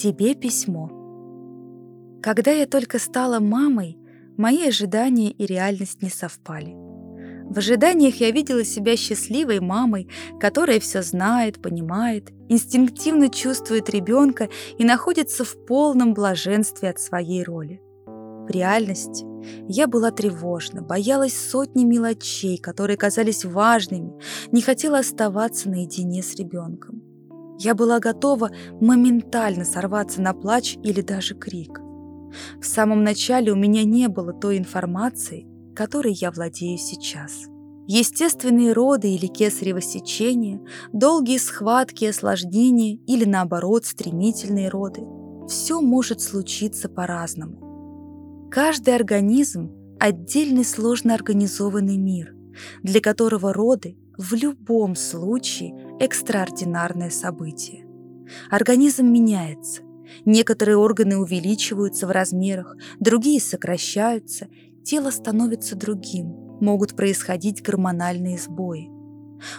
Тебе письмо. Когда я только стала мамой, мои ожидания и реальность не совпали. В ожиданиях я видела себя счастливой мамой, которая все знает, понимает, инстинктивно чувствует ребенка и находится в полном блаженстве от своей роли. В реальности я была тревожна, боялась сотни мелочей, которые казались важными, не хотела оставаться наедине с ребенком. Я была готова моментально сорваться на плач или даже крик. В самом начале у меня не было той информации, которой я владею сейчас. Естественные роды или кесарево сечение, долгие схватки, осложнения или, наоборот, стремительные роды – все может случиться по-разному. Каждый организм – отдельный сложно организованный мир, для которого роды в любом случае экстраординарное событие. Организм меняется. Некоторые органы увеличиваются в размерах, другие сокращаются, тело становится другим, могут происходить гормональные сбои.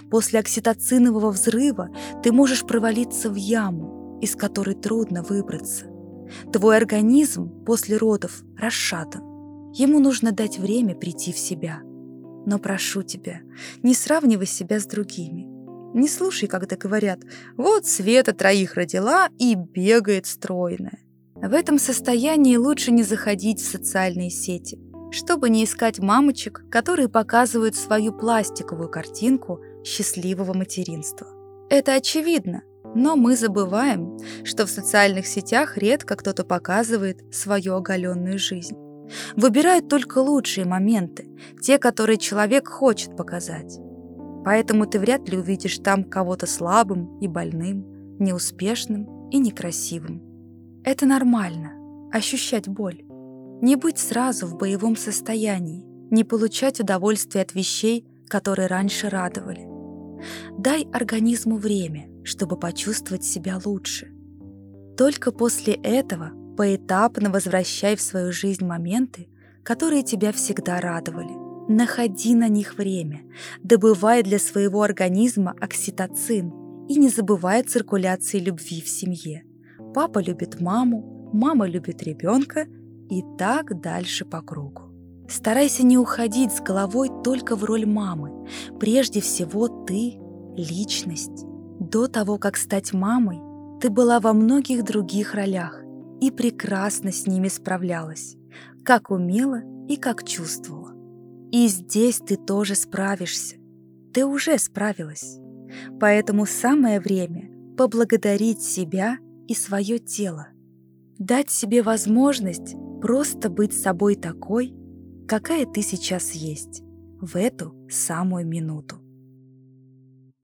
После окситоцинового взрыва ты можешь провалиться в яму, из которой трудно выбраться. Твой организм после родов расшатан. Ему нужно дать время прийти в себя. Но прошу тебя, не сравнивай себя с другими. Не слушай, когда говорят «Вот Света троих родила и бегает стройная». В этом состоянии лучше не заходить в социальные сети, чтобы не искать мамочек, которые показывают свою пластиковую картинку счастливого материнства. Это очевидно, но мы забываем, что в социальных сетях редко кто-то показывает свою оголенную жизнь. Выбирают только лучшие моменты, те, которые человек хочет показать. Поэтому ты вряд ли увидишь там кого-то слабым и больным, неуспешным и некрасивым. Это нормально — ощущать боль. Не быть сразу в боевом состоянии, не получать удовольствие от вещей, которые раньше радовали. Дай организму время, чтобы почувствовать себя лучше. Только после этого поэтапно возвращай в свою жизнь моменты, которые тебя всегда радовали. Находи на них время, добывай для своего организма окситоцин и не забывай циркуляции любви в семье. Папа любит маму, мама любит ребенка и так дальше по кругу. Старайся не уходить с головой только в роль мамы. Прежде всего ты — личность. До того, как стать мамой, ты была во многих других ролях и прекрасно с ними справлялась, как умела и как чувствовала. И здесь ты тоже справишься. Ты уже справилась. Поэтому самое время поблагодарить себя и свое тело. Дать себе возможность просто быть собой такой, какая ты сейчас есть в эту самую минуту.